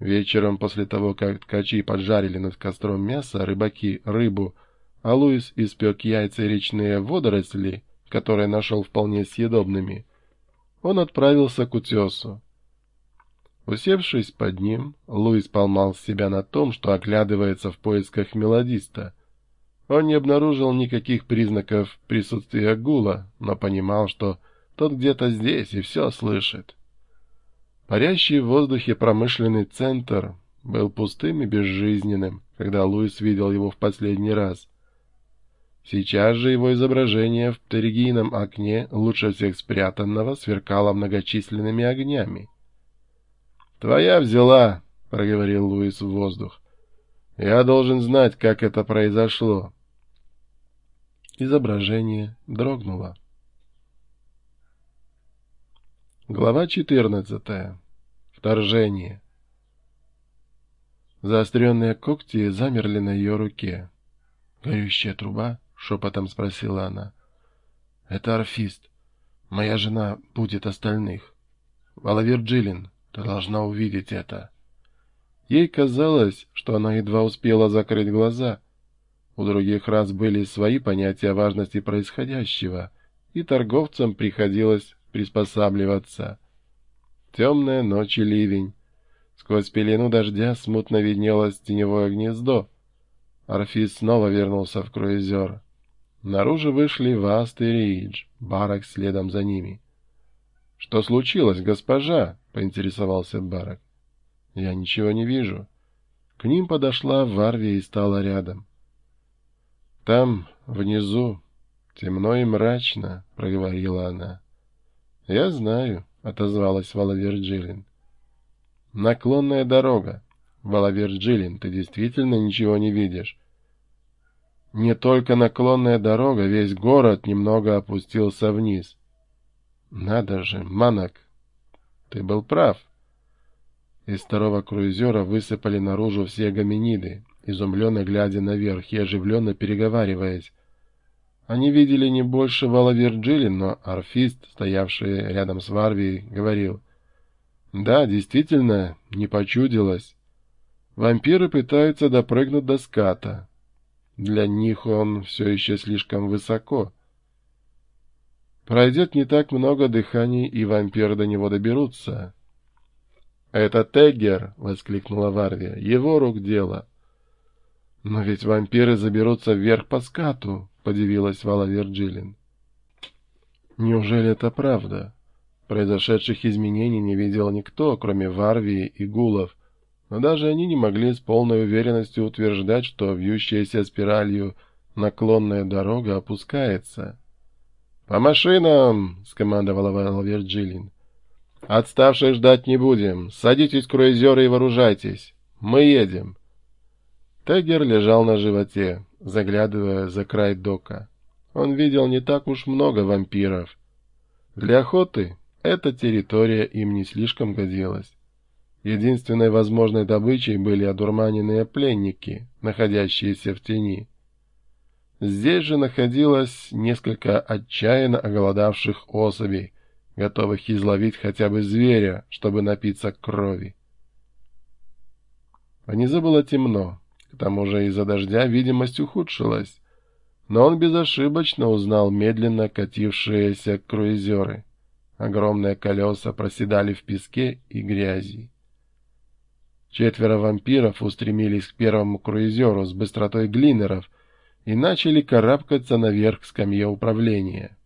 Вечером, после того, как ткачи поджарили над костром мясо, рыбаки — рыбу, а Луис испек яйца и речные водоросли, которые нашел вполне съедобными, он отправился к утесу. Усевшись под ним, Луис поймал себя на том, что оглядывается в поисках мелодиста. Он не обнаружил никаких признаков присутствия гула, но понимал, что тот где-то здесь и все слышит. Парящий в воздухе промышленный центр был пустым и безжизненным, когда Луис видел его в последний раз. Сейчас же его изображение в птеригийном окне, лучше всех спрятанного, сверкало многочисленными огнями. «Твоя взяла», — проговорил Луис в воздух. «Я должен знать, как это произошло». Изображение дрогнуло. Глава 14. Вторжение. Заостренные когти замерли на ее руке. «Горющая труба?» — шепотом спросила она. «Это орфист. Моя жена будет остальных. Валавир Джилин, ты должна увидеть это». Ей казалось, что она едва успела закрыть глаза. У других раз были свои понятия важности происходящего, и торговцам приходилось приспосабливаться. Темная ночь и ливень. Сквозь пелену дождя смутно виднелось теневое гнездо. Орфис снова вернулся в круизер. Наружу вышли Васт и Ридж, Барак следом за ними. — Что случилось, госпожа? — поинтересовался Барак. — Я ничего не вижу. К ним подошла Варви и стала рядом. — Там, внизу, темно и мрачно, — проговорила она. — Я знаю, — отозвалась Валаверджилин. — Наклонная дорога. Валаверджилин, ты действительно ничего не видишь? Не только наклонная дорога, весь город немного опустился вниз. Надо же, Манок, ты был прав. Из второго круизера высыпали наружу все гоминиды, изумленно глядя наверх и оживленно переговариваясь. Они видели не больше вала Вирджилин, но арфист, стоявший рядом с Варвией, говорил. «Да, действительно, не почудилось. Вампиры пытаются допрыгнуть до ската. Для них он все еще слишком высоко. Пройдет не так много дыханий, и вампиры до него доберутся». «Это Теггер!» — воскликнула Варвия. «Его рук дело». «Но ведь вампиры заберутся вверх по скату», — подивилась Вала Вирджилин. «Неужели это правда?» Произошедших изменений не видел никто, кроме Варвии и Гулов, но даже они не могли с полной уверенностью утверждать, что вьющаяся спиралью наклонная дорога опускается. «По машинам!» — скомандовала Вала Вирджилин. «Отставших ждать не будем. Садитесь, круизеры, и вооружайтесь. Мы едем». Тегер лежал на животе, заглядывая за край дока. Он видел не так уж много вампиров. Для охоты эта территория им не слишком годилась. Единственной возможной добычей были одурманенные пленники, находящиеся в тени. Здесь же находилось несколько отчаянно оголодавших особей, готовых изловить хотя бы зверя, чтобы напиться крови. Внизу было темно. К тому же из-за дождя видимость ухудшилась, но он безошибочно узнал медленно катившиеся круизеры. Огромные колеса проседали в песке и грязи. Четверо вампиров устремились к первому круизеру с быстротой глинеров и начали карабкаться наверх к скамье управления.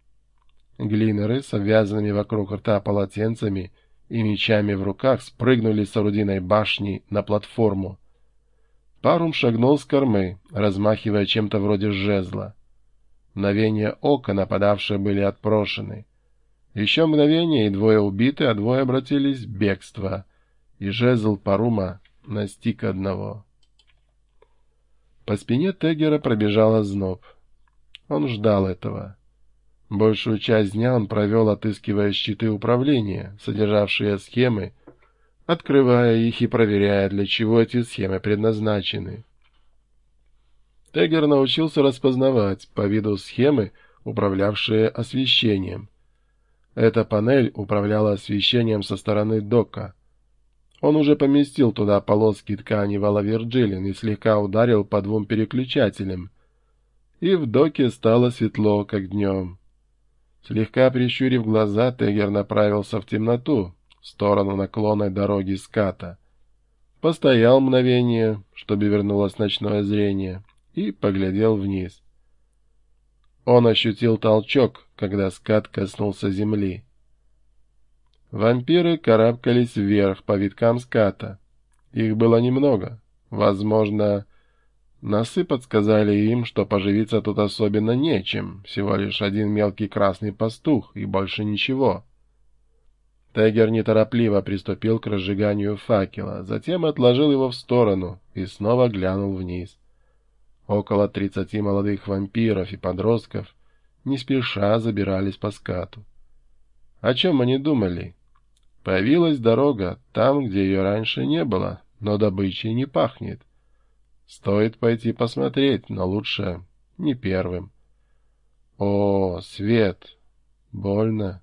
Глинеры с обвязанными вокруг рта полотенцами и мечами в руках спрыгнули с орудийной башни на платформу, Парум шагнул с кормы, размахивая чем-то вроде жезла. Мгновение ока нападавшие были отпрошены. Еще мгновение, и двое убиты, а двое обратились в бегство, и жезл Парума настиг одного. По спине Тегера пробежал зноб. Он ждал этого. Большую часть дня он провел, отыскивая щиты управления, содержавшие схемы, открывая их и проверяя, для чего эти схемы предназначены. Тегер научился распознавать по виду схемы, управлявшие освещением. Эта панель управляла освещением со стороны дока. Он уже поместил туда полоски ткани Валаверджилин и слегка ударил по двум переключателям. И в доке стало светло, как днем. Слегка прищурив глаза, Тегер направился в темноту, в сторону наклонной дороги ската. Постоял мгновение, чтобы вернулось ночное зрение, и поглядел вниз. Он ощутил толчок, когда скат коснулся земли. Вампиры карабкались вверх по виткам ската. Их было немного. Возможно, носы подсказали им, что поживиться тут особенно нечем, всего лишь один мелкий красный пастух и больше ничего. Тегер неторопливо приступил к разжиганию факела, затем отложил его в сторону и снова глянул вниз. Около тридцати молодых вампиров и подростков не спеша забирались по скату. О чем они думали? Появилась дорога там, где ее раньше не было, но добычей не пахнет. Стоит пойти посмотреть, но лучше не первым. О, свет! Больно.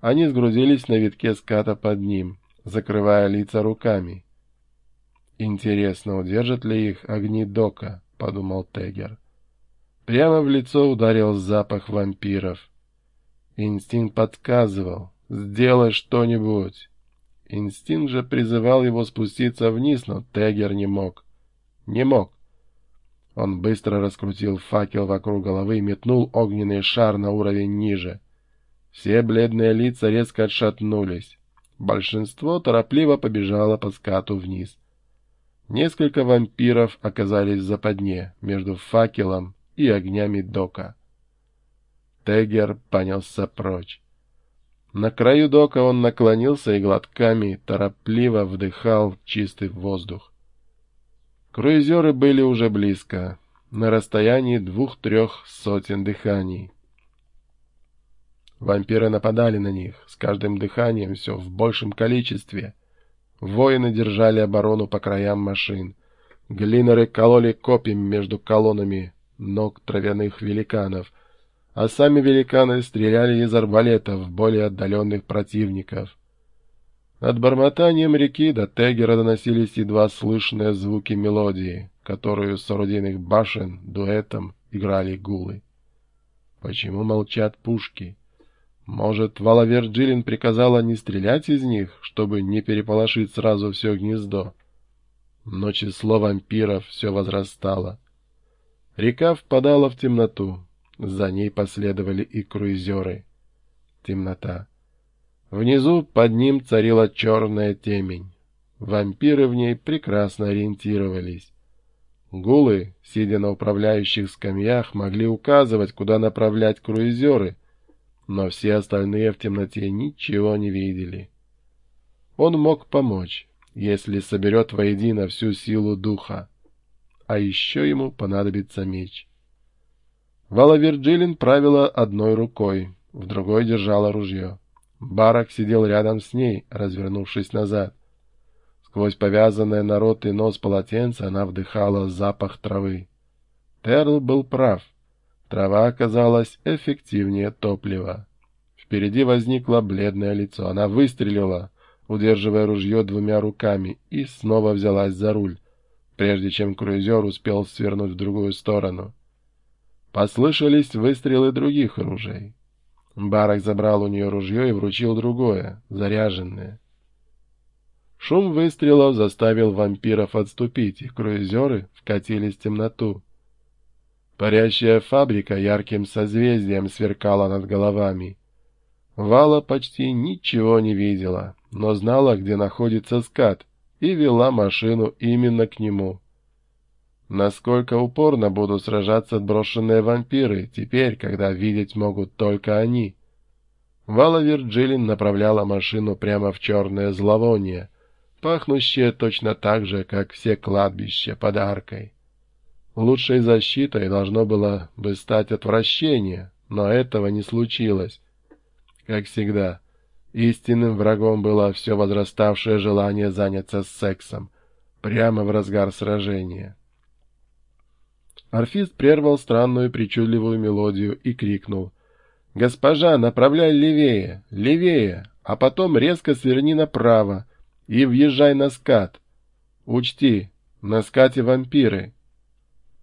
Они сгрузились на витке ската под ним, закрывая лица руками. Интересно, удержат ли их огни дока, подумал Тегер. Прямо в лицо ударил запах вампиров. Инстинкт подсказывал, Сделай что-нибудь. Инстинкт же призывал его спуститься вниз, но Тегер не мог. Не мог. Он быстро раскрутил факел вокруг головы и метнул огненный шар на уровень ниже. Все бледные лица резко отшатнулись. Большинство торопливо побежало по скату вниз. Несколько вампиров оказались в западне между факелом и огнями дока. Тегер понесся прочь. На краю дока он наклонился и глотками торопливо вдыхал чистый воздух. Круизеры были уже близко, на расстоянии двух-трех сотен дыханий. Вампиры нападали на них, с каждым дыханием все в большем количестве. Воины держали оборону по краям машин. Глинеры кололи копьями между колоннами ног травяных великанов — а сами великаны стреляли из арбалетов в более отдаленных противников. Над бормотанием реки до Тегера доносились едва слышные звуки мелодии, которую с орудийных башен дуэтом играли гулы. Почему молчат пушки? Может, Валавер Джилин приказала не стрелять из них, чтобы не переполошить сразу все гнездо? Но число вампиров все возрастало. Река впадала в темноту, за ней последовали и круизеры. Темнота. Внизу под ним царила черная темень. Вампиры в ней прекрасно ориентировались. Гулы, сидя на управляющих скамьях, могли указывать, куда направлять круизеры, но все остальные в темноте ничего не видели. Он мог помочь, если соберет воедино всю силу духа. А еще ему понадобится меч. Вала Вирджилин правила одной рукой, в другой держала ружье. Барак сидел рядом с ней, развернувшись назад. Сквозь повязанное на рот и нос полотенце она вдыхала запах травы. Терл был прав. Трава оказалась эффективнее топлива. Впереди возникло бледное лицо. Она выстрелила, удерживая ружье двумя руками, и снова взялась за руль, прежде чем круизер успел свернуть в другую сторону. Послышались выстрелы других ружей. Барак забрал у нее ружье и вручил другое, заряженное. Шум выстрелов заставил вампиров отступить, и круизеры вкатились в темноту. Парящая фабрика ярким созвездием сверкала над головами. Вала почти ничего не видела, но знала, где находится скат, и вела машину именно к нему. Насколько упорно будут сражаться отброшенные вампиры, теперь, когда видеть могут только они. Вала Вирджилин направляла машину прямо в черное зловоние, пахнущее точно так же, как все кладбища под аркой. Лучшей защитой должно было бы стать отвращение, но этого не случилось. Как всегда, истинным врагом было все возраставшее желание заняться сексом, прямо в разгар сражения. Орфист прервал странную причудливую мелодию и крикнул. «Госпожа, направляй левее, левее, а потом резко сверни направо и въезжай на скат. Учти, на скате вампиры.